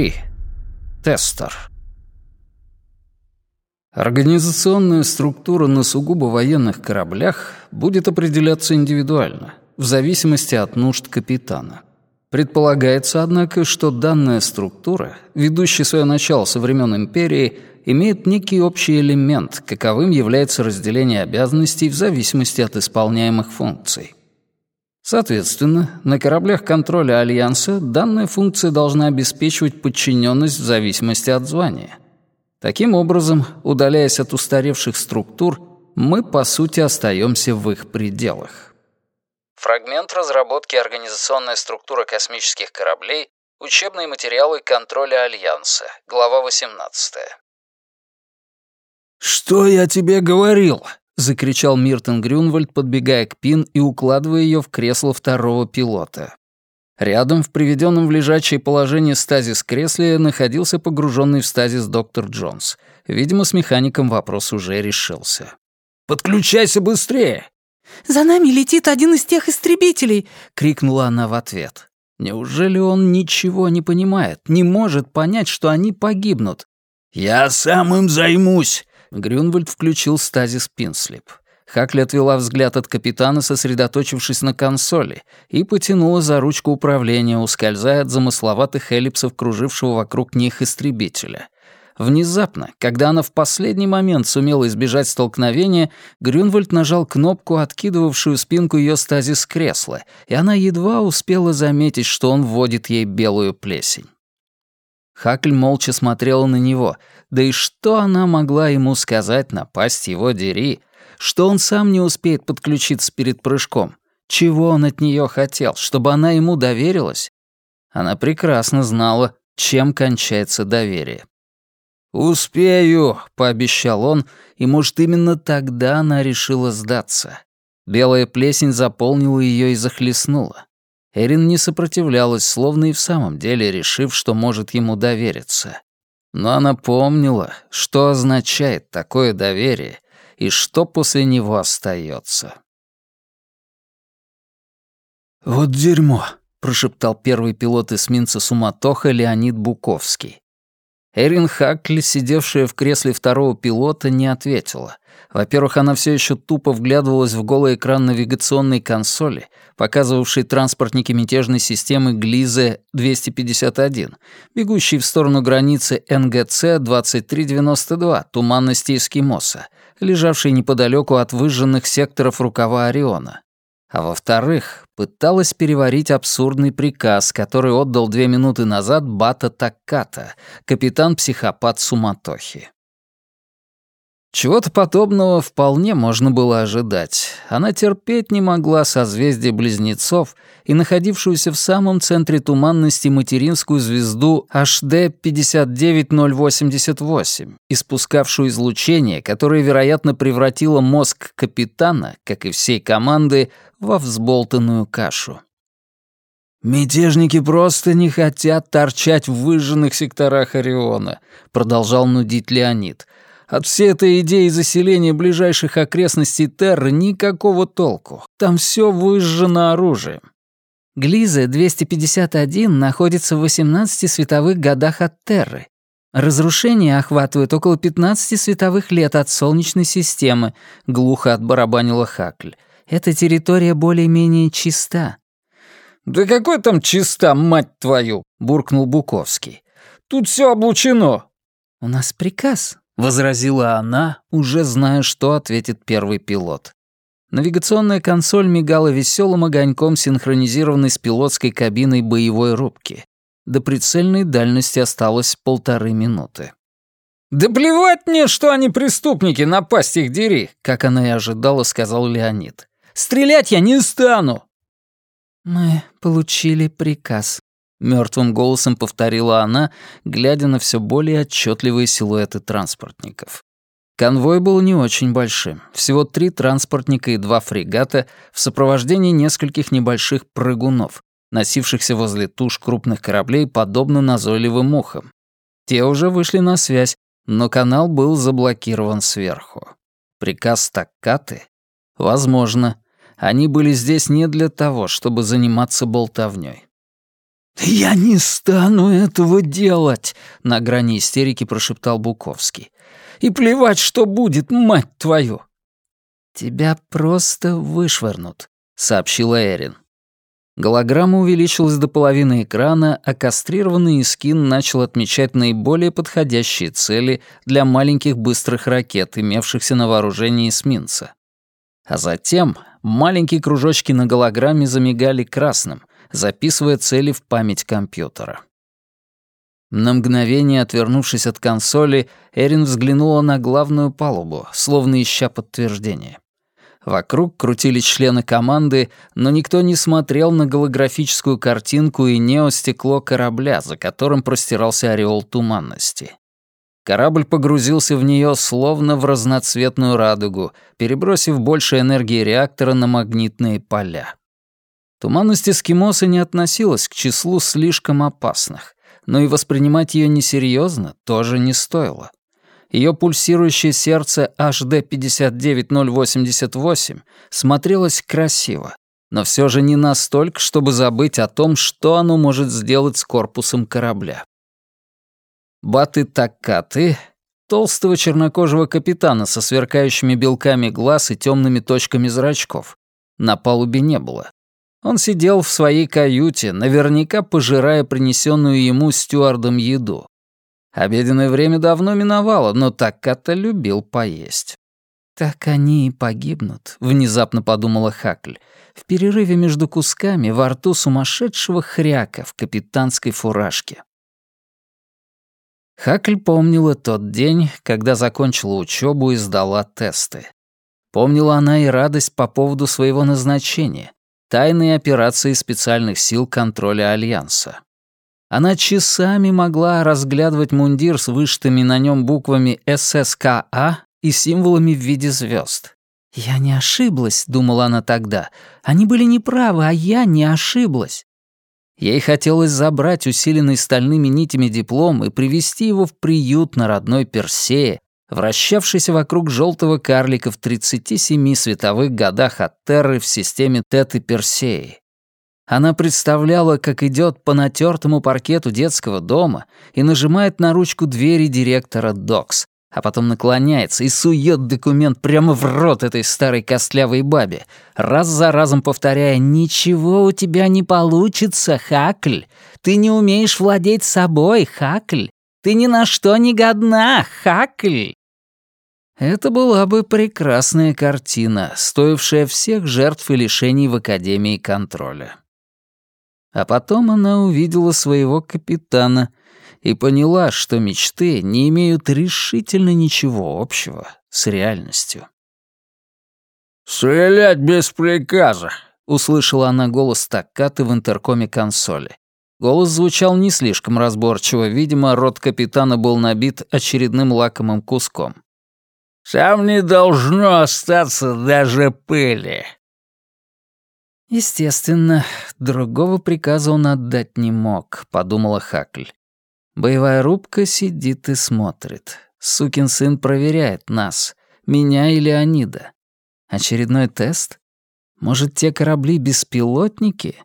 3. Тестер. Организационная структура на сугубо военных кораблях будет определяться индивидуально, в зависимости от нужд капитана. Предполагается, однако, что данная структура, ведущая свое начало со времен империи, имеет некий общий элемент, каковым является разделение обязанностей в зависимости от исполняемых функций. Соответственно, на кораблях контроля Альянса данная функция должна обеспечивать подчиненность в зависимости от звания. Таким образом, удаляясь от устаревших структур, мы, по сути, остаемся в их пределах. Фрагмент разработки «Организационная структура космических кораблей. Учебные материалы контроля Альянса». Глава 18. «Что я тебе говорил?» — закричал Миртон Грюнвальд, подбегая к Пин и укладывая ее в кресло второго пилота. Рядом, в приведенном в лежачее положение стазис кресле, находился погруженный в стазис доктор Джонс. Видимо, с механиком вопрос уже решился. «Подключайся быстрее!» «За нами летит один из тех истребителей!» — крикнула она в ответ. Неужели он ничего не понимает, не может понять, что они погибнут? «Я сам им займусь!» Грюнвальд включил стазис Пинслип. Хакли отвела взгляд от капитана, сосредоточившись на консоли, и потянула за ручку управления, ускользая от замысловатых эллипсов кружившего вокруг них истребителя. Внезапно, когда она в последний момент сумела избежать столкновения, Грюнвальд нажал кнопку, откидывавшую спинку ее стазис кресла, и она едва успела заметить, что он вводит ей белую плесень. Хакль молча смотрела на него, да и что она могла ему сказать на пасть его дери, что он сам не успеет подключиться перед прыжком? Чего он от нее хотел, чтобы она ему доверилась? Она прекрасно знала, чем кончается доверие. «Успею», — пообещал он, и, может, именно тогда она решила сдаться. Белая плесень заполнила ее и захлестнула. Эрин не сопротивлялась, словно и в самом деле решив, что может ему довериться. Но она помнила, что означает такое доверие и что после него остается. «Вот дерьмо», — прошептал первый пилот эсминца «Суматоха» Леонид Буковский. Эрин Хакли, сидевшая в кресле второго пилота, не ответила. Во-первых, она все еще тупо вглядывалась в голый экран навигационной консоли, показывавший транспортники мятежной системы Глизе-251, бегущий в сторону границы НГЦ-2392, туманности Эскимоса, лежавший неподалеку от выжженных секторов рукава Ориона а во-вторых, пыталась переварить абсурдный приказ, который отдал две минуты назад Бата Такката, капитан-психопат Суматохи. Чего-то подобного вполне можно было ожидать. Она терпеть не могла созвездие близнецов и находившуюся в самом центре туманности материнскую звезду HD 59088, испускавшую излучение, которое, вероятно, превратило мозг капитана, как и всей команды, во взболтанную кашу. «Мятежники просто не хотят торчать в выжженных секторах Ориона», — продолжал нудить Леонид. От всей этой идеи заселения ближайших окрестностей Терры никакого толку. Там все выжжено оружием. Глиза 251 находится в 18 световых годах от Терры. Разрушения охватывают около 15 световых лет от Солнечной системы, глухо отбарабанила Хакль. Эта территория более-менее чиста. «Да какой там чиста, мать твою!» — буркнул Буковский. «Тут все облучено!» «У нас приказ», возразила она, уже зная, что ответит первый пилот. Навигационная консоль мигала веселым огоньком, синхронизированной с пилотской кабиной боевой рубки. До прицельной дальности осталось полторы минуты. «Да плевать мне, что они преступники, напасть их дери!» Как она и ожидала, сказал Леонид. «Стрелять я не стану!» «Мы получили приказ», Мертвым голосом повторила она, глядя на все более отчетливые силуэты транспортников. Конвой был не очень большим. Всего три транспортника и два фрегата в сопровождении нескольких небольших прыгунов, носившихся возле туш крупных кораблей, подобно назойливым мухам. Те уже вышли на связь, но канал был заблокирован сверху. Приказ стаккаты? Возможно. Они были здесь не для того, чтобы заниматься болтовнёй. «Я не стану этого делать!» — на грани истерики прошептал Буковский. «И плевать, что будет, мать твою!» «Тебя просто вышвырнут», — сообщила Эрин. Голограмма увеличилась до половины экрана, а кастрированный Искин начал отмечать наиболее подходящие цели для маленьких быстрых ракет, имевшихся на вооружении эсминца. А затем маленькие кружочки на голограмме замигали красным, записывая цели в память компьютера. На мгновение, отвернувшись от консоли, Эрин взглянула на главную палубу, словно ища подтверждение. Вокруг крутились члены команды, но никто не смотрел на голографическую картинку и неостекло корабля, за которым простирался ореол туманности. Корабль погрузился в нее словно в разноцветную радугу, перебросив больше энергии реактора на магнитные поля. Туманность эскимоса не относилась к числу слишком опасных, но и воспринимать ее несерьезно тоже не стоило. Ее пульсирующее сердце HD59088 смотрелось красиво, но все же не настолько, чтобы забыть о том, что оно может сделать с корпусом корабля. Баты Таккаты, толстого чернокожего капитана со сверкающими белками глаз и темными точками зрачков, на палубе не было. Он сидел в своей каюте, наверняка пожирая принесенную ему стюардом еду. Обеденное время давно миновало, но Такката любил поесть. «Так они и погибнут», — внезапно подумала Хакль, в перерыве между кусками во рту сумасшедшего хряка в капитанской фуражке. Хакль помнила тот день, когда закончила учебу и сдала тесты. Помнила она и радость по поводу своего назначения — тайной операции специальных сил контроля Альянса. Она часами могла разглядывать мундир с вышитыми на нем буквами ССКА и символами в виде звезд. «Я не ошиблась», — думала она тогда. «Они были неправы, а я не ошиблась». Ей хотелось забрать усиленный стальными нитями диплом и привести его в приют на родной Персее, вращавшийся вокруг желтого карлика в 37 световых годах от Терры в системе Теты Персеи. Она представляла, как идет по натертому паркету детского дома и нажимает на ручку двери директора Докс, а потом наклоняется и сует документ прямо в рот этой старой костлявой бабе, раз за разом повторяя «Ничего у тебя не получится, Хакль! Ты не умеешь владеть собой, Хакль! Ты ни на что не годна, Хакль!» Это была бы прекрасная картина, стоившая всех жертв и лишений в Академии контроля. А потом она увидела своего капитана и поняла, что мечты не имеют решительно ничего общего с реальностью. «Стрелять без приказа!» — услышала она голос стаккаты в интеркоме консоли. Голос звучал не слишком разборчиво, видимо, рот капитана был набит очередным лакомым куском. «Там не должно остаться даже пыли!» Естественно, другого приказа он отдать не мог, подумала Хакль. Боевая рубка сидит и смотрит. Сукин сын проверяет нас, меня и Леонида. Очередной тест? Может, те корабли-беспилотники?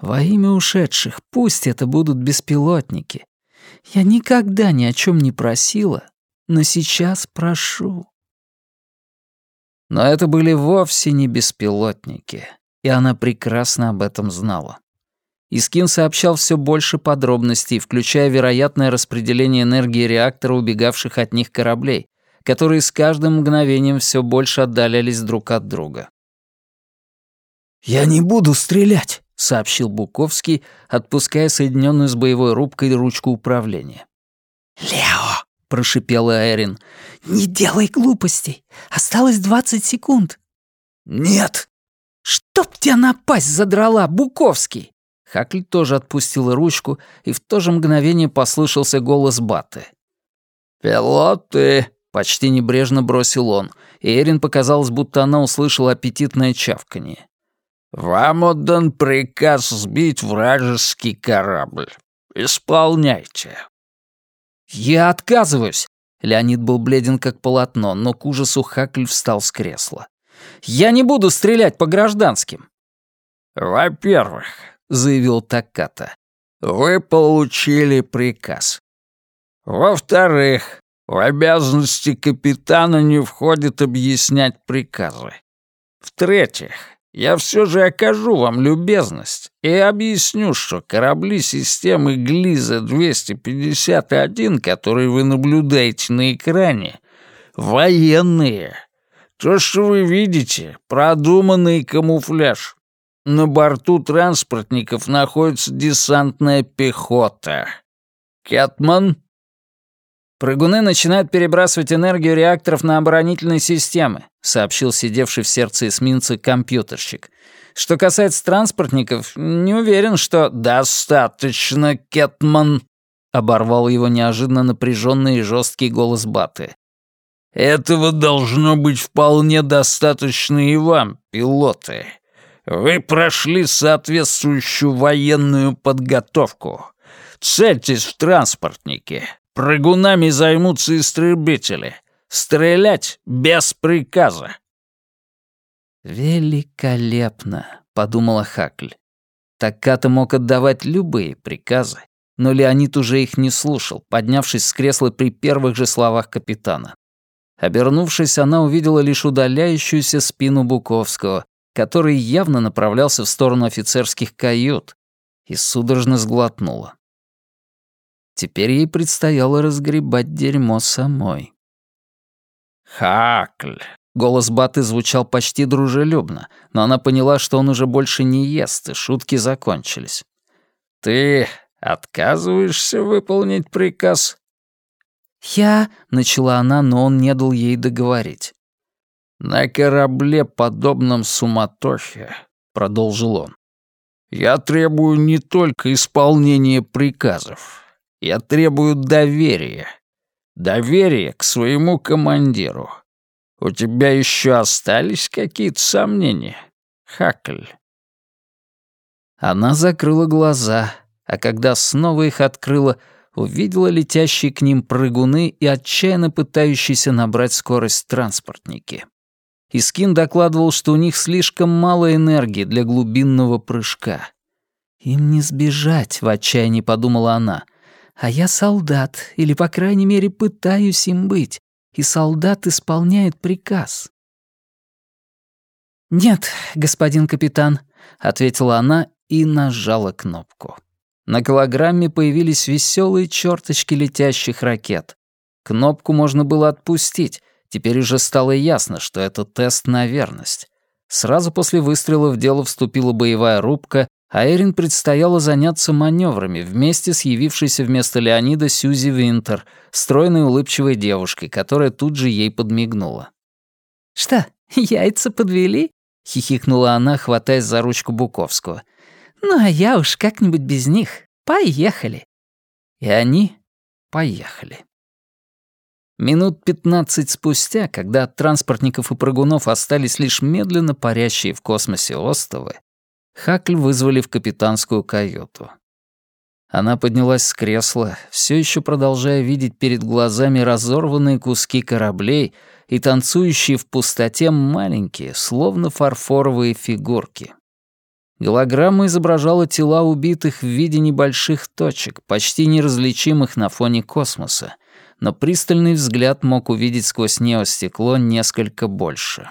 Во имя ушедших, пусть это будут беспилотники. Я никогда ни о чем не просила, но сейчас прошу. Но это были вовсе не беспилотники и она прекрасно об этом знала. Искин сообщал все больше подробностей, включая вероятное распределение энергии реактора убегавших от них кораблей, которые с каждым мгновением все больше отдалялись друг от друга. «Я не буду стрелять», — сообщил Буковский, отпуская соединенную с боевой рубкой ручку управления. «Лео!» — прошипела Эрин. «Не делай глупостей! Осталось двадцать секунд!» «Нет!» «Чтоб тебя напасть задрала, Буковский!» Хакль тоже отпустила ручку, и в то же мгновение послышался голос Баты. «Пилоты!» — почти небрежно бросил он, и Эрин показалось, будто она услышала аппетитное чавканье. «Вам отдан приказ сбить вражеский корабль. Исполняйте». «Я отказываюсь!» Леонид был бледен как полотно, но к ужасу Хакль встал с кресла. Я не буду стрелять по гражданским». «Во-первых», — заявил Такката, вы получили приказ. Во-вторых, в обязанности капитана не входит объяснять приказы. В-третьих, я все же окажу вам любезность и объясню, что корабли системы Глиза-251, которые вы наблюдаете на экране, военные. То, что вы видите, продуманный камуфляж. На борту транспортников находится десантная пехота. Кэтман «Прыгуны начинают перебрасывать энергию реакторов на оборонительные системы», сообщил сидевший в сердце эсминца компьютерщик. «Что касается транспортников, не уверен, что...» «Достаточно, Кетман», — оборвал его неожиданно напряженный и жесткий голос Баты. «Этого должно быть вполне достаточно и вам, пилоты. Вы прошли соответствующую военную подготовку. Цельтесь в транспортнике. Прыгунами займутся истребители. Стрелять без приказа. «Великолепно», — подумала Хакль. Такката мог отдавать любые приказы, но Леонид уже их не слушал, поднявшись с кресла при первых же словах капитана. Обернувшись, она увидела лишь удаляющуюся спину Буковского, который явно направлялся в сторону офицерских кают, и судорожно сглотнула. Теперь ей предстояло разгребать дерьмо самой. «Хакль!» Голос Баты звучал почти дружелюбно, но она поняла, что он уже больше не ест, и шутки закончились. «Ты отказываешься выполнить приказ?» «Я...» — начала она, но он не дал ей договорить. «На корабле, подобном суматохе», — продолжил он, — «я требую не только исполнения приказов, я требую доверия. Доверия к своему командиру. У тебя еще остались какие-то сомнения, Хакль?» Она закрыла глаза, а когда снова их открыла, увидела летящие к ним прыгуны и отчаянно пытающиеся набрать скорость транспортники. Искин докладывал, что у них слишком мало энергии для глубинного прыжка. «Им не сбежать», — в отчаянии подумала она. А я солдат, или, по крайней мере, пытаюсь им быть, и солдат исполняет приказ. «Нет, господин капитан», — ответила она и нажала кнопку. На голограмме появились веселые черточки летящих ракет. Кнопку можно было отпустить, теперь уже стало ясно, что это тест на верность. Сразу после выстрела в дело вступила боевая рубка, а Эрин предстояло заняться маневрами вместе с явившейся вместо Леонида Сьюзи Винтер, стройной улыбчивой девушкой, которая тут же ей подмигнула. «Что, яйца подвели?» — хихикнула она, хватаясь за ручку Буковского. «Ну, а я уж как-нибудь без них. Поехали!» И они поехали. Минут пятнадцать спустя, когда от транспортников и прыгунов остались лишь медленно парящие в космосе остовы, Хакль вызвали в капитанскую каюту. Она поднялась с кресла, все еще продолжая видеть перед глазами разорванные куски кораблей и танцующие в пустоте маленькие, словно фарфоровые фигурки. Голограмма изображала тела убитых в виде небольших точек, почти неразличимых на фоне космоса, но пристальный взгляд мог увидеть сквозь неостекло несколько больше.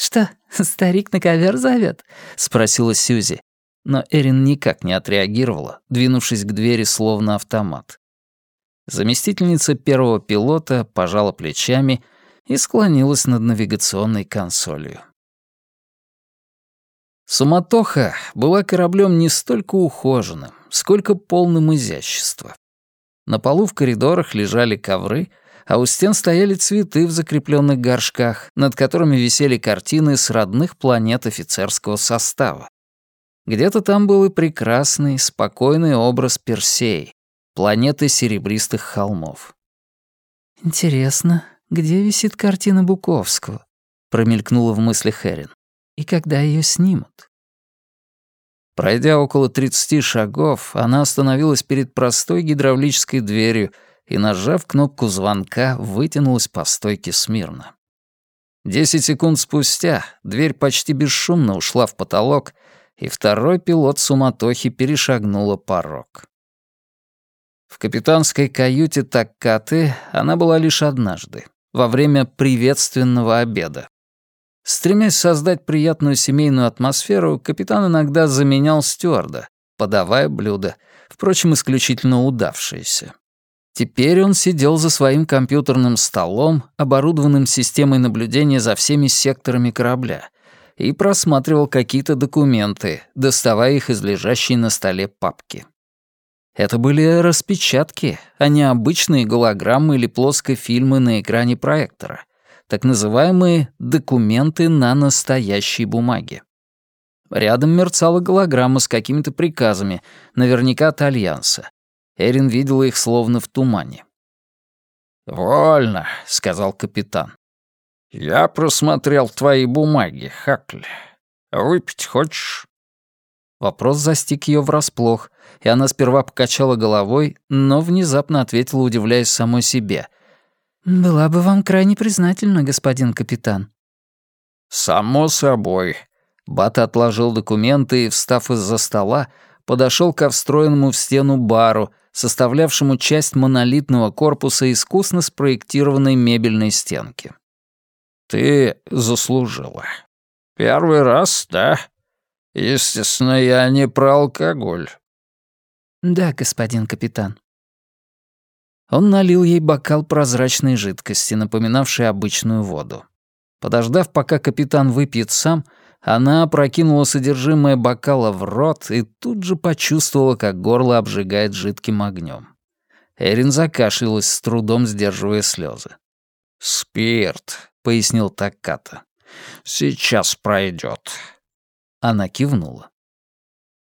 «Что, старик на ковер зовет?» — спросила Сьюзи. Но Эрин никак не отреагировала, двинувшись к двери словно автомат. Заместительница первого пилота пожала плечами и склонилась над навигационной консолью. Суматоха была кораблем не столько ухоженным, сколько полным изящества. На полу в коридорах лежали ковры, а у стен стояли цветы в закрепленных горшках, над которыми висели картины с родных планет офицерского состава. Где-то там был и прекрасный, спокойный образ Персеи, планеты серебристых холмов. «Интересно, где висит картина Буковского?» — промелькнула в мыслях Эрин. «И когда ее снимут?» Пройдя около 30 шагов, она остановилась перед простой гидравлической дверью — и, нажав кнопку звонка, вытянулась по стойке смирно. Десять секунд спустя дверь почти бесшумно ушла в потолок, и второй пилот суматохи перешагнула порог. В капитанской каюте Таккаты она была лишь однажды, во время приветственного обеда. Стремясь создать приятную семейную атмосферу, капитан иногда заменял стюарда, подавая блюда, впрочем, исключительно удавшиеся. Теперь он сидел за своим компьютерным столом, оборудованным системой наблюдения за всеми секторами корабля, и просматривал какие-то документы, доставая их из лежащей на столе папки. Это были распечатки, а не обычные голограммы или плоскофильмы на экране проектора, так называемые «документы на настоящей бумаге». Рядом мерцала голограмма с какими-то приказами, наверняка от Альянса. Эрин видела их словно в тумане. «Вольно», — сказал капитан. «Я просмотрел твои бумаги, Хакли. Выпить хочешь?» Вопрос застиг ее врасплох, и она сперва покачала головой, но внезапно ответила, удивляясь самой себе. «Была бы вам крайне признательна, господин капитан». «Само собой». Бата отложил документы и, встав из-за стола, подошел ко встроенному в стену бару, составлявшему часть монолитного корпуса искусно спроектированной мебельной стенки. «Ты заслужила. Первый раз, да? Естественно, я не про алкоголь». «Да, господин капитан». Он налил ей бокал прозрачной жидкости, напоминавшей обычную воду. Подождав, пока капитан выпьет сам, она опрокинула содержимое бокала в рот и тут же почувствовала, как горло обжигает жидким огнем. Эрин закашлялась, с трудом сдерживая слезы. «Спирт», — пояснил Такката. «Сейчас пройдет. Она кивнула.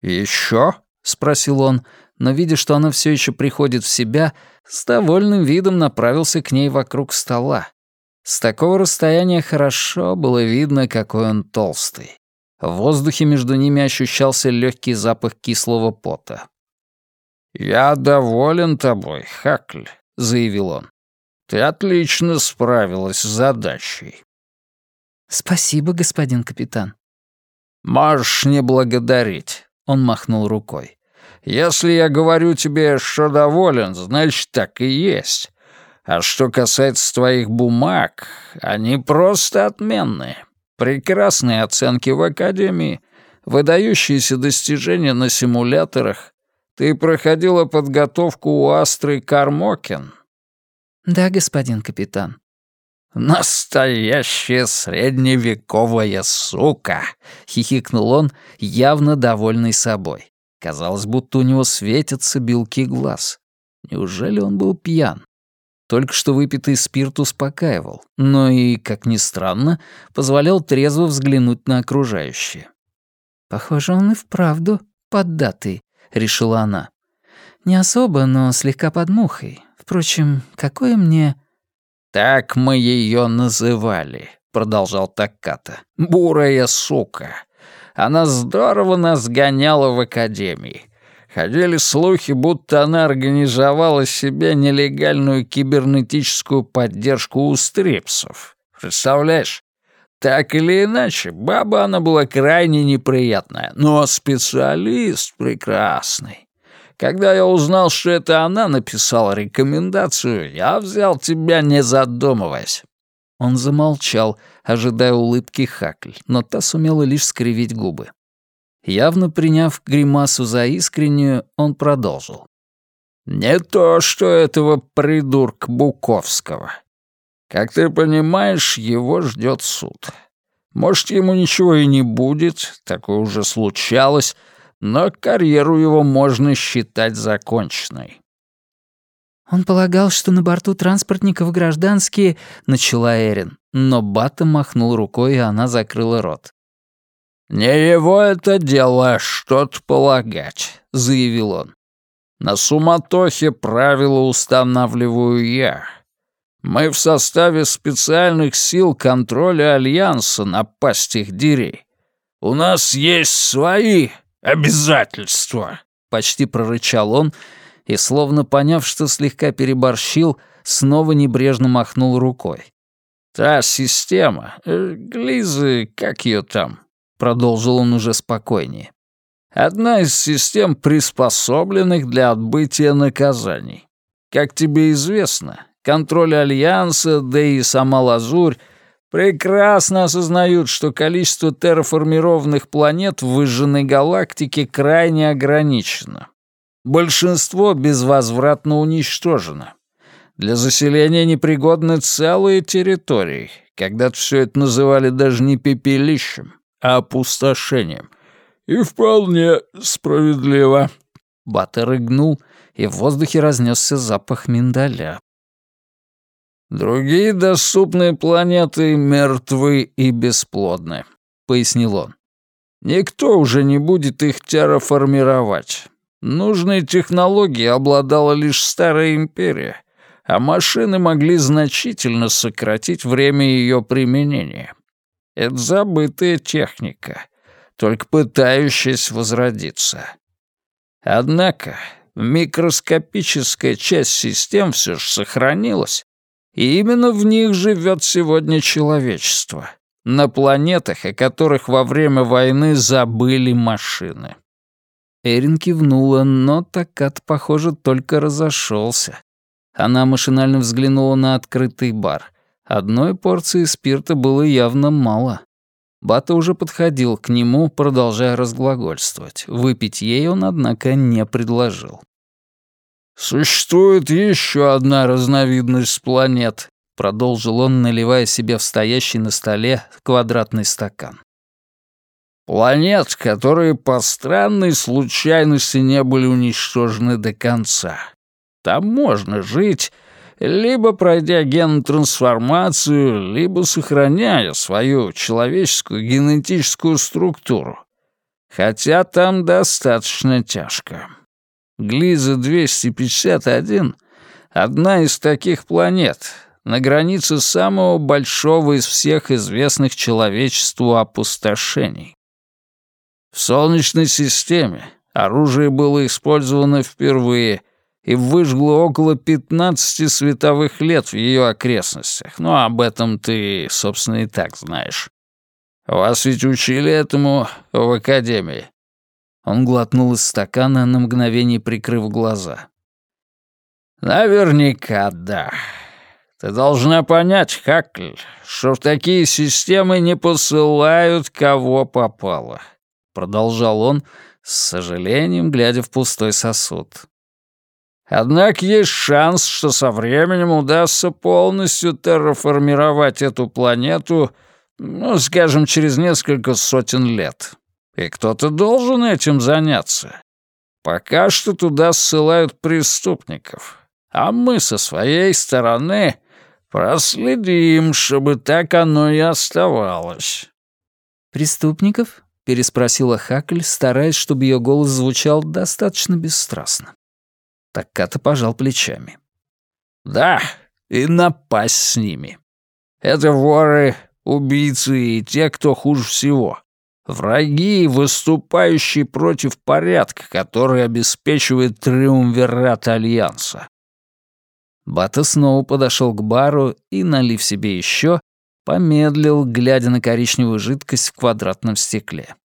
Еще? спросил он, но, видя, что она все еще приходит в себя, с довольным видом направился к ней вокруг стола. С такого расстояния хорошо было видно, какой он толстый. В воздухе между ними ощущался легкий запах кислого пота. «Я доволен тобой, Хакль», — заявил он. «Ты отлично справилась с задачей». «Спасибо, господин капитан». «Можешь не благодарить», — он махнул рукой. «Если я говорю тебе, что доволен, значит, так и есть. А что касается твоих бумаг, они просто отменные. Прекрасные оценки в академии, выдающиеся достижения на симуляторах. Ты проходила подготовку у Астры Кармокен?» «Да, господин капитан». «Настоящая средневековая сука!» — хихикнул он, явно довольный собой. Казалось, будто у него светятся белки глаз. Неужели он был пьян? Только что выпитый спирт успокаивал, но и, как ни странно, позволял трезво взглянуть на окружающее. «Похоже, он и вправду поддатый», — решила она. «Не особо, но слегка под мухой. Впрочем, какое мне...» «Так мы ее называли», — продолжал Такката. «Бурая сука. Она здорово нас гоняла в академии. Ходили слухи, будто она организовала себе нелегальную кибернетическую поддержку у стрипсов. Представляешь? Так или иначе, баба она была крайне неприятная, но специалист прекрасный. Когда я узнал, что это она написала рекомендацию, я взял тебя, не задумываясь». Он замолчал, ожидая улыбки Хакль, но та сумела лишь скривить губы. Явно приняв гримасу за искреннюю, он продолжил. «Не то, что этого придурка Буковского. Как ты понимаешь, его ждет суд. Может, ему ничего и не будет, такое уже случалось, но карьеру его можно считать законченной». «Он полагал, что на борту транспортников гражданские...» — начала Эрин, но Бата махнул рукой, и она закрыла рот. «Не его это дело что-то полагать», — заявил он. «На суматохе правила устанавливаю я. Мы в составе специальных сил контроля Альянса напасть их дерей. У нас есть свои обязательства», — почти прорычал он, и, словно поняв, что слегка переборщил, снова небрежно махнул рукой. «Та система, э, Глизы, как ее там, продолжил он уже спокойнее. «Одна из систем, приспособленных для отбытия наказаний. Как тебе известно, контроль Альянса, да и сама Лазурь прекрасно осознают, что количество терраформированных планет в выжженной галактике крайне ограничено. Большинство безвозвратно уничтожено. Для заселения непригодны целые территории. Когда-то все это называли даже не пепелищем, опустошением. И вполне справедливо. Бата рыгнул, и в воздухе разнесся запах миндаля. «Другие доступные планеты мертвы и бесплодны», — пояснил он. «Никто уже не будет их терраформировать. Нужной технологией обладала лишь Старая Империя, а машины могли значительно сократить время ее применения. Это забытая техника, только пытающаяся возродиться. Однако микроскопическая часть систем все же сохранилась, и именно в них живет сегодня человечество. На планетах, о которых во время войны забыли машины. Эрин кивнула, но Такат, похоже, только разошелся. Она машинально взглянула на открытый бар. Одной порции спирта было явно мало. Бата уже подходил к нему, продолжая разглагольствовать. Выпить ей он, однако, не предложил. «Существует еще одна разновидность планет», — продолжил он, наливая себе в стоящий на столе квадратный стакан. «Планет, которые по странной случайности не были уничтожены до конца. Там можно жить, либо пройдя генотрансформацию, либо сохраняя свою человеческую генетическую структуру. Хотя там достаточно тяжко». Глиза-251 — одна из таких планет, на границе самого большого из всех известных человечеству опустошений. В Солнечной системе оружие было использовано впервые и выжгло около 15 световых лет в ее окрестностях. Но об этом ты, собственно, и так знаешь. Вас ведь учили этому в Академии. Он глотнул из стакана, на мгновение прикрыв глаза. «Наверняка да. Ты должна понять, Хакль, что в такие системы не посылают кого попало», — продолжал он, с сожалением глядя в пустой сосуд. «Однако есть шанс, что со временем удастся полностью терраформировать эту планету, ну, скажем, через несколько сотен лет. И кто-то должен этим заняться. Пока что туда ссылают преступников. А мы со своей стороны проследим, чтобы так оно и оставалось». «Преступников?» — переспросила Хакль, стараясь, чтобы ее голос звучал достаточно бесстрастно. Так Ката пожал плечами. «Да, и напасть с ними. Это воры, убийцы и те, кто хуже всего. Враги, выступающие против порядка, который обеспечивает триумвират Альянса. Бата снова подошел к бару и, налив себе еще, помедлил, глядя на коричневую жидкость в квадратном стекле.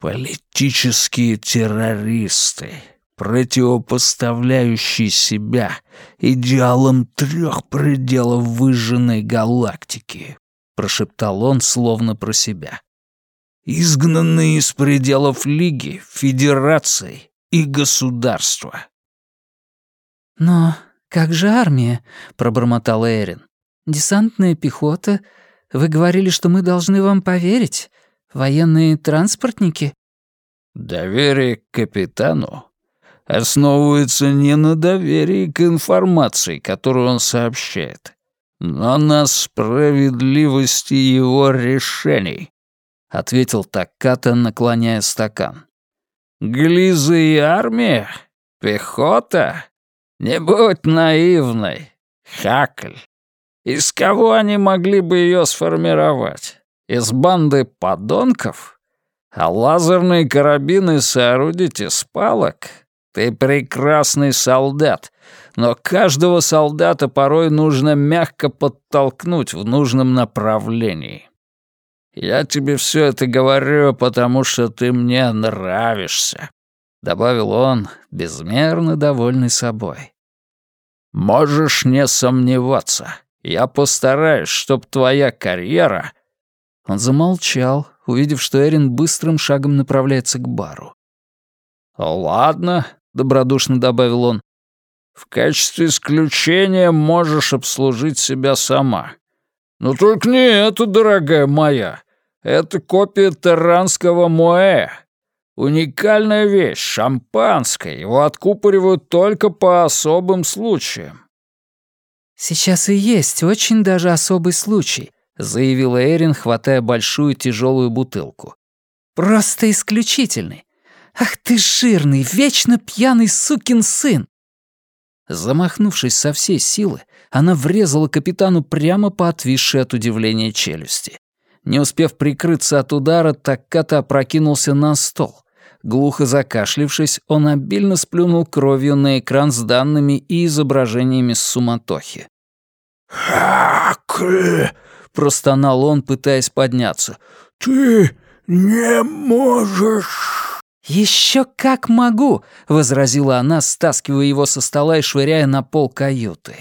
«Политические террористы, противопоставляющие себя идеалам трех пределов выжженной галактики», прошептал он, словно про себя изгнанные из пределов Лиги, Федерации и государства. «Но как же армия?» — пробормотала Эрин. «Десантная пехота? Вы говорили, что мы должны вам поверить? Военные транспортники?» «Доверие к капитану основывается не на доверии к информации, которую он сообщает, но на справедливости его решений», — ответил Такката, наклоняя стакан. «Глиза и армия? Пехота? Не будь наивной. Хакль. Из кого они могли бы ее сформировать? Из банды подонков? А лазерные карабины соорудить из палок? Ты прекрасный солдат, но каждого солдата порой нужно мягко подтолкнуть в нужном направлении. «Я тебе все это говорю, потому что ты мне нравишься», — добавил он, безмерно довольный собой. «Можешь не сомневаться. Я постараюсь, чтоб твоя карьера...» Он замолчал, увидев, что Эрин быстрым шагом направляется к бару. «Ладно», — добродушно добавил он. «В качестве исключения можешь обслужить себя сама. Но только не это, дорогая моя. Это копия терранского Моэ. Уникальная вещь, шампанское. Его откупоривают только по особым случаям». «Сейчас и есть очень даже особый случай», — заявила Эрин, хватая большую тяжелую бутылку. «Просто исключительный. Ах ты жирный, вечно пьяный сукин сын!» Замахнувшись со всей силы, она врезала капитану прямо по отвисшей от удивления челюсти. Не успев прикрыться от удара, Такката опрокинулся на стол. Глухо закашлившись, он обильно сплюнул кровью на экран с данными и изображениями суматохи. «Хак!» — простонал он, пытаясь подняться. «Ты не можешь...» «Еще как могу!» — возразила она, стаскивая его со стола и швыряя на пол каюты.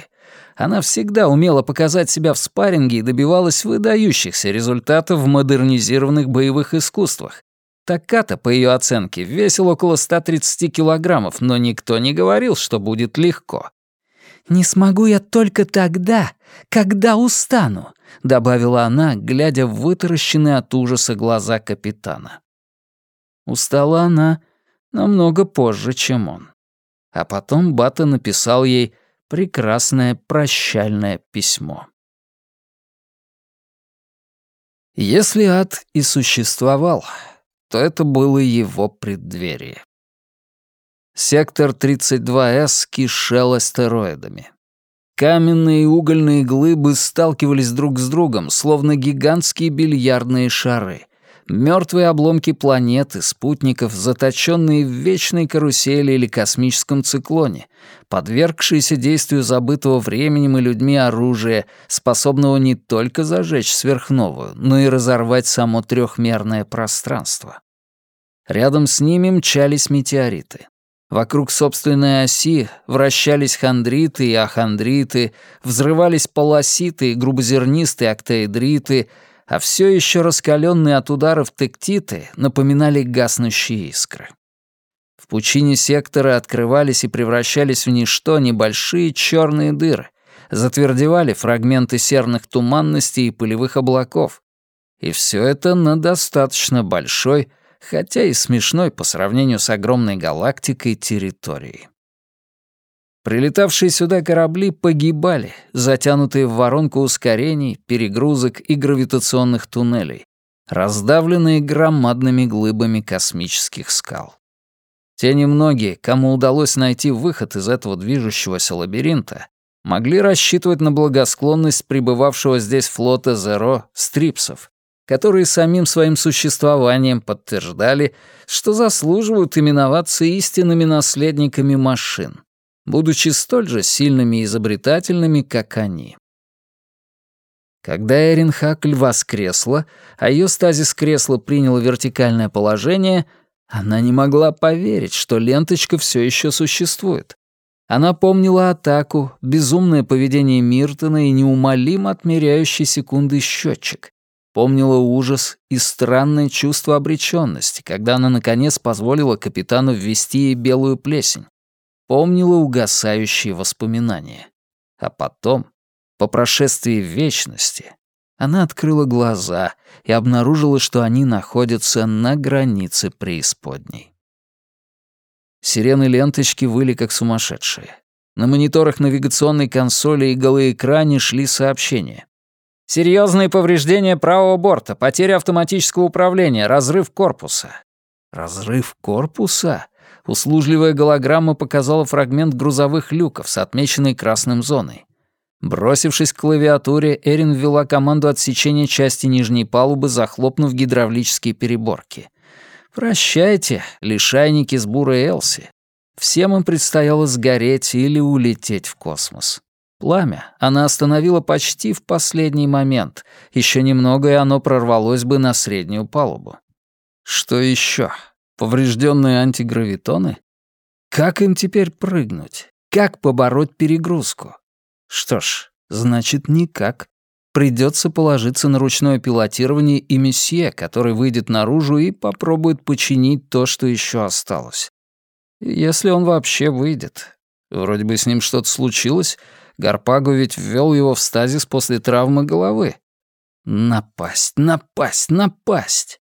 Она всегда умела показать себя в спарринге и добивалась выдающихся результатов в модернизированных боевых искусствах. Таката, по ее оценке, весил около 130 килограммов, но никто не говорил, что будет легко. «Не смогу я только тогда, когда устану», — добавила она, глядя в вытаращенные от ужаса глаза капитана. Устала она намного позже, чем он. А потом Бата написал ей прекрасное прощальное письмо. Если ад и существовал, то это было его преддверие. Сектор 32С кишел астероидами. Каменные и угольные глыбы сталкивались друг с другом, словно гигантские бильярдные шары, Мертвые обломки планеты, спутников, заточенные в вечной карусели или космическом циклоне, подвергшиеся действию забытого временем и людьми оружия, способного не только зажечь сверхновую, но и разорвать само трехмерное пространство. Рядом с ними мчались метеориты. Вокруг собственной оси вращались хондриты и ахондриты, взрывались полоситы и грубозернистые октаэдриты — а все еще раскаленные от ударов тектиты напоминали гаснущие искры. В пучине сектора открывались и превращались в ничто небольшие черные дыры, затвердевали фрагменты серных туманностей и пылевых облаков. И все это на достаточно большой, хотя и смешной по сравнению с огромной галактикой территории. Прилетавшие сюда корабли погибали, затянутые в воронку ускорений, перегрузок и гравитационных туннелей, раздавленные громадными глыбами космических скал. Те немногие, кому удалось найти выход из этого движущегося лабиринта, могли рассчитывать на благосклонность пребывавшего здесь флота Зеро Стрипсов, которые самим своим существованием подтверждали, что заслуживают именоваться истинными наследниками машин будучи столь же сильными и изобретательными, как они. Когда Эрин Хакль воскресла, а ее стазис кресла принял вертикальное положение, она не могла поверить, что ленточка все еще существует. Она помнила атаку, безумное поведение Миртона и неумолимо отмеряющий секунды счетчик. Помнила ужас и странное чувство обреченности, когда она наконец позволила капитану ввести ей белую плесень помнила угасающие воспоминания. А потом, по прошествии вечности, она открыла глаза и обнаружила, что они находятся на границе преисподней. Сирены ленточки выли как сумасшедшие. На мониторах навигационной консоли и голоэкране шли сообщения. «Серьезные повреждения правого борта, потеря автоматического управления, разрыв корпуса». «Разрыв корпуса?» Услужливая голограмма показала фрагмент грузовых люков с отмеченной красным зоной. Бросившись к клавиатуре, Эрин ввела команду отсечения части нижней палубы, захлопнув гидравлические переборки. «Прощайте, лишайники с бурой Элси. Всем им предстояло сгореть или улететь в космос». Пламя она остановила почти в последний момент. Еще немного, и оно прорвалось бы на среднюю палубу. Что еще? Поврежденные антигравитоны? Как им теперь прыгнуть? Как побороть перегрузку? Что ж, значит, никак. Придется положиться на ручное пилотирование и месье, который выйдет наружу и попробует починить то, что еще осталось. Если он вообще выйдет. Вроде бы с ним что-то случилось, Гарпагу ведь ввел его в стазис после травмы головы. Напасть, напасть, напасть.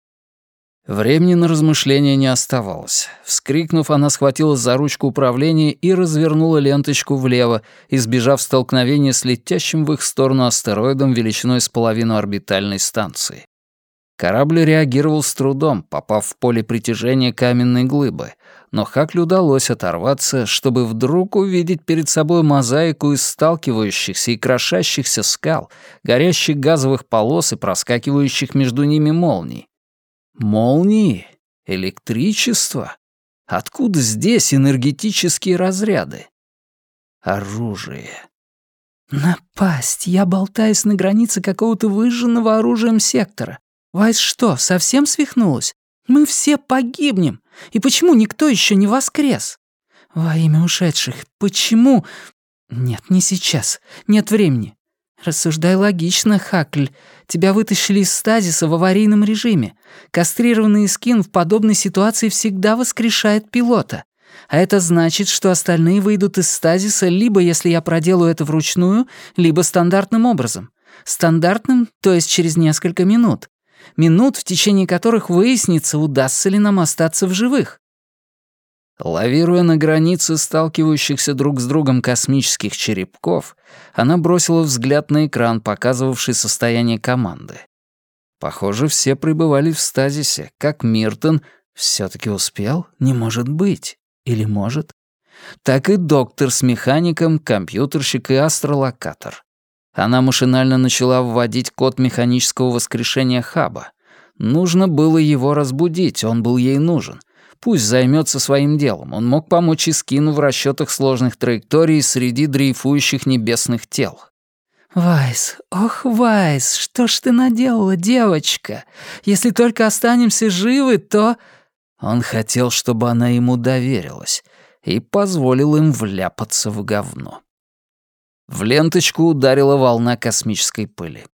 Времени на размышления не оставалось. Вскрикнув, она схватила за ручку управления и развернула ленточку влево, избежав столкновения с летящим в их сторону астероидом величиной с половину орбитальной станции. Корабль реагировал с трудом, попав в поле притяжения каменной глыбы, но Хаклю удалось оторваться, чтобы вдруг увидеть перед собой мозаику из сталкивающихся и крошащихся скал, горящих газовых полос и проскакивающих между ними молний. Молнии? Электричество? Откуда здесь энергетические разряды? Оружие. Напасть! Я болтаюсь на границе какого-то выжженного оружием сектора. Вайс что, совсем свихнулась? Мы все погибнем. И почему никто еще не воскрес? Во имя ушедших, почему... Нет, не сейчас. Нет времени. Рассуждай логично, Хакль. Тебя вытащили из стазиса в аварийном режиме. Кастрированный скин в подобной ситуации всегда воскрешает пилота. А это значит, что остальные выйдут из стазиса либо если я проделаю это вручную, либо стандартным образом. Стандартным, то есть через несколько минут минут, в течение которых выяснится, удастся ли нам остаться в живых. Лавируя на границе сталкивающихся друг с другом космических черепков, она бросила взгляд на экран, показывавший состояние команды. Похоже, все пребывали в стазисе, как Миртон все таки успел, не может быть. Или может? Так и доктор с механиком, компьютерщик и астролокатор. Она машинально начала вводить код механического воскрешения хаба. Нужно было его разбудить, он был ей нужен. Пусть займется своим делом, он мог помочь Искину в расчетах сложных траекторий среди дрейфующих небесных тел. «Вайс, ох, Вайс, что ж ты наделала, девочка? Если только останемся живы, то...» Он хотел, чтобы она ему доверилась, и позволил им вляпаться в говно. В ленточку ударила волна космической пыли.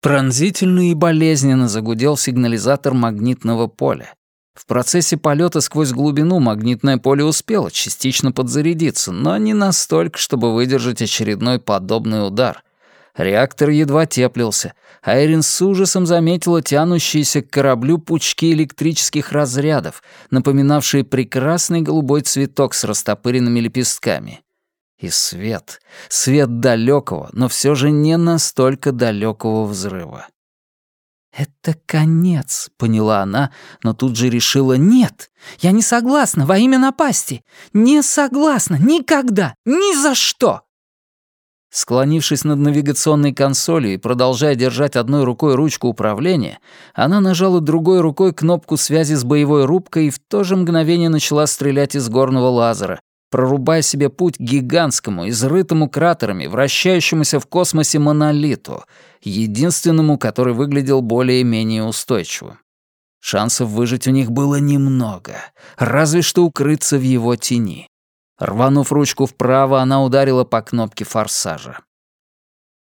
Пронзительно и болезненно загудел сигнализатор магнитного поля. В процессе полета сквозь глубину магнитное поле успело частично подзарядиться, но не настолько, чтобы выдержать очередной подобный удар. Реактор едва теплился, а Эрин с ужасом заметила тянущиеся к кораблю пучки электрических разрядов, напоминавшие прекрасный голубой цветок с растопыренными лепестками. И свет, свет далекого, но все же не настолько далекого взрыва. «Это конец», — поняла она, но тут же решила «нет, я не согласна во имя напасти, не согласна никогда, ни за что». Склонившись над навигационной консолью и продолжая держать одной рукой ручку управления, она нажала другой рукой кнопку связи с боевой рубкой и в то же мгновение начала стрелять из горного лазера, прорубая себе путь к гигантскому, изрытому кратерами, вращающемуся в космосе монолиту, единственному, который выглядел более-менее устойчивым. Шансов выжить у них было немного, разве что укрыться в его тени. Рванув ручку вправо, она ударила по кнопке форсажа.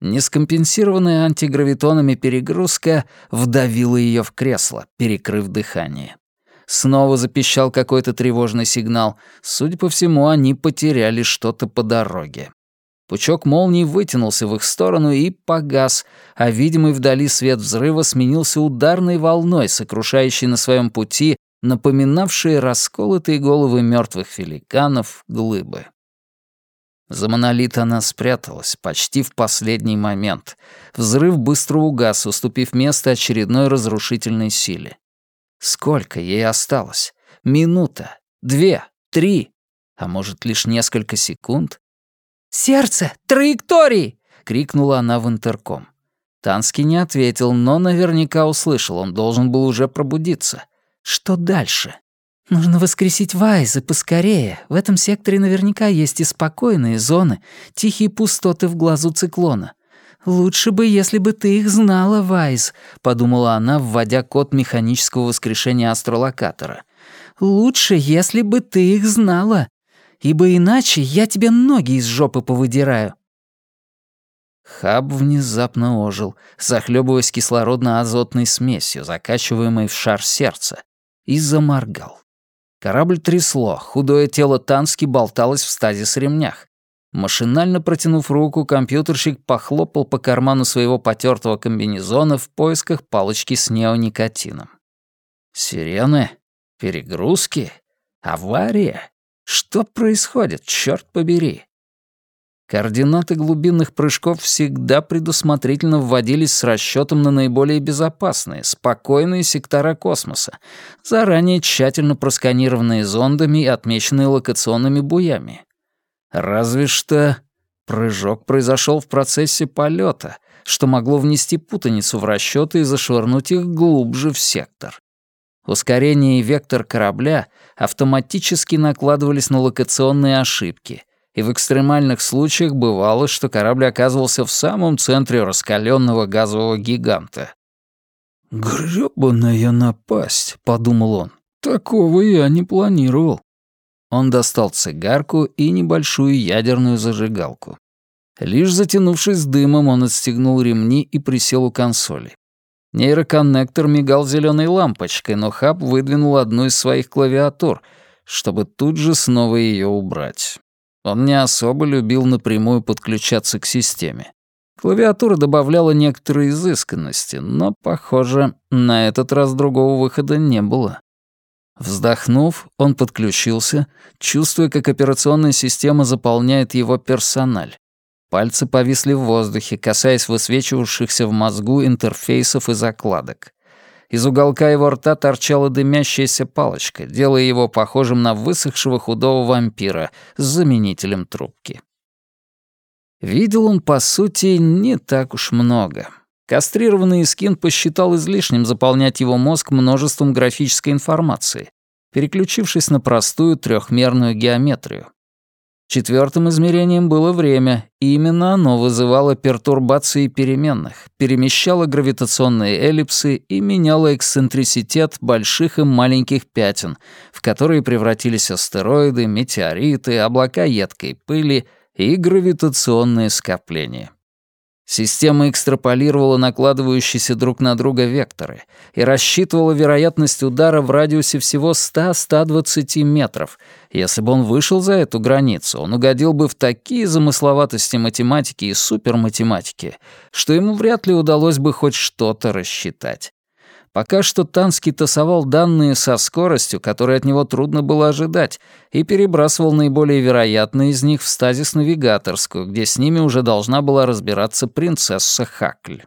Нескомпенсированная антигравитонами перегрузка вдавила ее в кресло, перекрыв дыхание. Снова запищал какой-то тревожный сигнал. Судя по всему, они потеряли что-то по дороге. Пучок молний вытянулся в их сторону и погас, а видимый вдали свет взрыва сменился ударной волной, сокрушающей на своем пути напоминавшие расколотые головы мертвых великанов глыбы. За монолит она спряталась почти в последний момент. Взрыв быстро угас, уступив место очередной разрушительной силе. Сколько ей осталось? Минута? Две? Три? А может, лишь несколько секунд? «Сердце! Траектории!» — крикнула она в интерком. Танский не ответил, но наверняка услышал, он должен был уже пробудиться. Что дальше? «Нужно воскресить Вайзы поскорее. В этом секторе наверняка есть и спокойные зоны, тихие пустоты в глазу циклона. Лучше бы, если бы ты их знала, Вайз», — подумала она, вводя код механического воскрешения астролокатора. «Лучше, если бы ты их знала, ибо иначе я тебе ноги из жопы повыдираю». Хаб внезапно ожил, захлебываясь кислородно-азотной смесью, закачиваемой в шар сердца, и заморгал. Корабль трясло, худое тело Тански болталось в стазис ремнях. Машинально протянув руку, компьютерщик похлопал по карману своего потертого комбинезона в поисках палочки с неоникотином. Сирены? Перегрузки? Авария? Что происходит, черт побери? Координаты глубинных прыжков всегда предусмотрительно вводились с расчетом на наиболее безопасные, спокойные сектора космоса, заранее тщательно просканированные зондами и отмеченные локационными буями. Разве что прыжок произошел в процессе полета, что могло внести путаницу в расчеты и зашвырнуть их глубже в сектор. Ускорение и вектор корабля автоматически накладывались на локационные ошибки, и в экстремальных случаях бывало, что корабль оказывался в самом центре раскаленного газового гиганта. «Грёбаная напасть», — подумал он. «Такого я не планировал». Он достал цигарку и небольшую ядерную зажигалку. Лишь затянувшись дымом, он отстегнул ремни и присел у консоли. Нейроконнектор мигал зеленой лампочкой, но Хаб выдвинул одну из своих клавиатур, чтобы тут же снова ее убрать. Он не особо любил напрямую подключаться к системе. Клавиатура добавляла некоторые изысканности, но, похоже, на этот раз другого выхода не было. Вздохнув, он подключился, чувствуя, как операционная система заполняет его персональ. Пальцы повисли в воздухе, касаясь высвечивавшихся в мозгу интерфейсов и закладок. Из уголка его рта торчала дымящаяся палочка, делая его похожим на высохшего худого вампира с заменителем трубки. Видел он, по сути, не так уж много. Кастрированный Искин посчитал излишним заполнять его мозг множеством графической информации, переключившись на простую трехмерную геометрию. Четвертым измерением было время, и именно оно вызывало пертурбации переменных, перемещало гравитационные эллипсы и меняло эксцентриситет больших и маленьких пятен, в которые превратились астероиды, метеориты, облака едкой пыли и гравитационные скопления. Система экстраполировала накладывающиеся друг на друга векторы и рассчитывала вероятность удара в радиусе всего 100-120 метров. Если бы он вышел за эту границу, он угодил бы в такие замысловатости математики и суперматематики, что ему вряд ли удалось бы хоть что-то рассчитать. Пока что Танский тасовал данные со скоростью, которой от него трудно было ожидать, и перебрасывал наиболее вероятные из них в стазис-навигаторскую, где с ними уже должна была разбираться принцесса Хакль.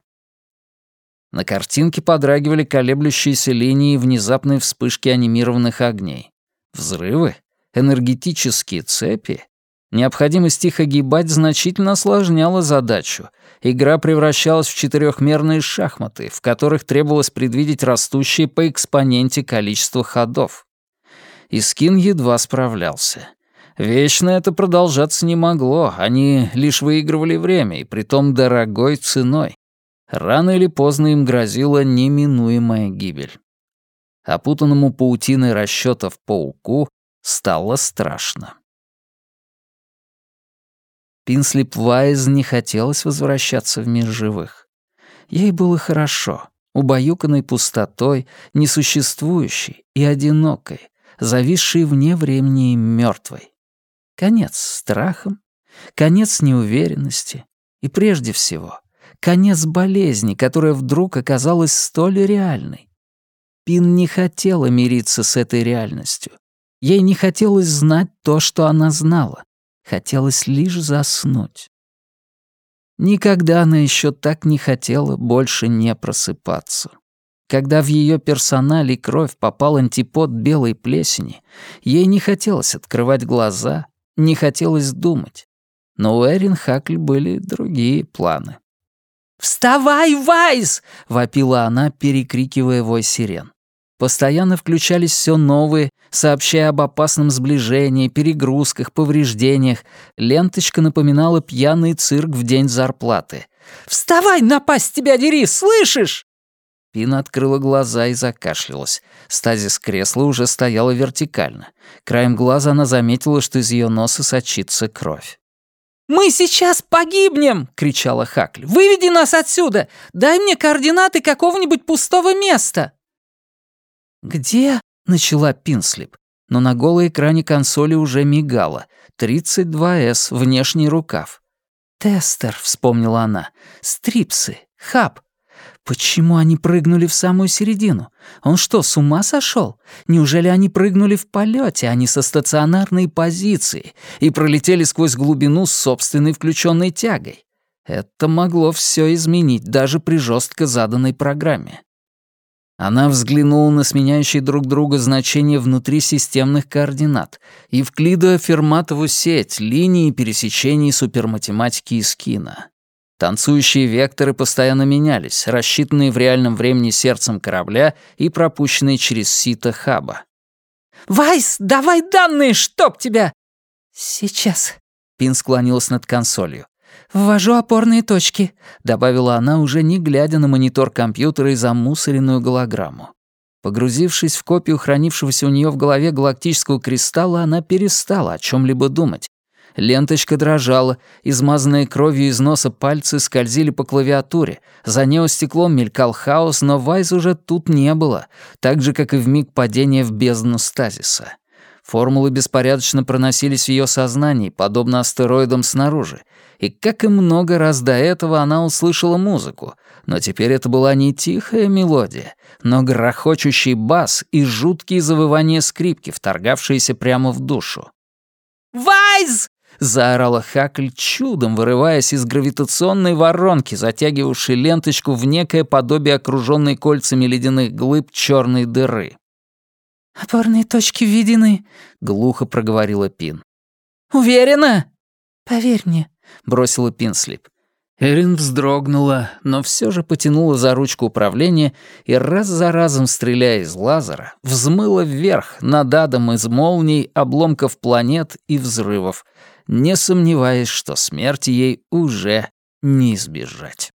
На картинке подрагивали колеблющиеся линии внезапной вспышки анимированных огней. Взрывы? Энергетические цепи? Необходимость их огибать значительно осложняла задачу. Игра превращалась в четырехмерные шахматы, в которых требовалось предвидеть растущее по экспоненте количество ходов. И Скин едва справлялся. Вечно это продолжаться не могло, они лишь выигрывали время, и притом дорогой ценой. Рано или поздно им грозила неминуемая гибель. Опутанному паутиной расчетов пауку стало страшно. Пинслип Вайз не хотелось возвращаться в мир живых. Ей было хорошо, убаюканной пустотой, несуществующей и одинокой, зависшей вне времени и мертвой. Конец страхом, конец неуверенности и, прежде всего, конец болезни, которая вдруг оказалась столь реальной. Пин не хотела мириться с этой реальностью. Ей не хотелось знать то, что она знала. Хотелось лишь заснуть. Никогда она еще так не хотела больше не просыпаться. Когда в ее персонале кровь попал антипод белой плесени, ей не хотелось открывать глаза, не хотелось думать. Но у Эрин Хакль были другие планы. «Вставай, Вайс!» — вопила она, перекрикивая вой сирен. Постоянно включались все новые, сообщая об опасном сближении, перегрузках, повреждениях. Ленточка напоминала пьяный цирк в день зарплаты. «Вставай, напасть тебя дери, слышишь?» Пина открыла глаза и закашлялась. Стазис кресла уже стояла вертикально. Краем глаза она заметила, что из ее носа сочится кровь. «Мы сейчас погибнем!» — кричала Хакль. «Выведи нас отсюда! Дай мне координаты какого-нибудь пустого места!» «Где?» — начала Пинслип, но на голой экране консоли уже мигало. 32С, внешний рукав. «Тестер», — вспомнила она. «Стрипсы, хаб, Почему они прыгнули в самую середину? Он что, с ума сошел? Неужели они прыгнули в полете, а не со стационарной позиции, и пролетели сквозь глубину с собственной включенной тягой? Это могло все изменить даже при жестко заданной программе. Она взглянула на сменяющие друг друга значения внутри системных координат, евклидовую ферматову сеть, линии пересечений суперматематики и скина. Танцующие векторы постоянно менялись, рассчитанные в реальном времени сердцем корабля и пропущенные через сито хаба. «Вайс, давай данные, чтоб тебя!» «Сейчас», — Пин склонилась над консолью. «Ввожу опорные точки», — добавила она, уже не глядя на монитор компьютера и замусоренную голограмму. Погрузившись в копию хранившегося у нее в голове галактического кристалла, она перестала о чем либо думать. Ленточка дрожала, измазанные кровью из носа пальцы скользили по клавиатуре. За неостеклом мелькал хаос, но Вайз уже тут не было, так же, как и в миг падения в бездну стазиса. Формулы беспорядочно проносились в ее сознании, подобно астероидам снаружи. И как и много раз до этого она услышала музыку, но теперь это была не тихая мелодия, но грохочущий бас и жуткие завывания скрипки, вторгавшиеся прямо в душу. «Вайз!» — заорала Хакль, чудом вырываясь из гравитационной воронки, затягивавшей ленточку в некое подобие окруженной кольцами ледяных глыб черной дыры. «Опорные точки введены», — глухо проговорила Пин. «Уверена?» «Поверь мне», — бросила Пинслип. Эрин вздрогнула, но все же потянула за ручку управления и раз за разом, стреляя из лазера, взмыла вверх над адом из молний, обломков планет и взрывов, не сомневаясь, что смерти ей уже не избежать.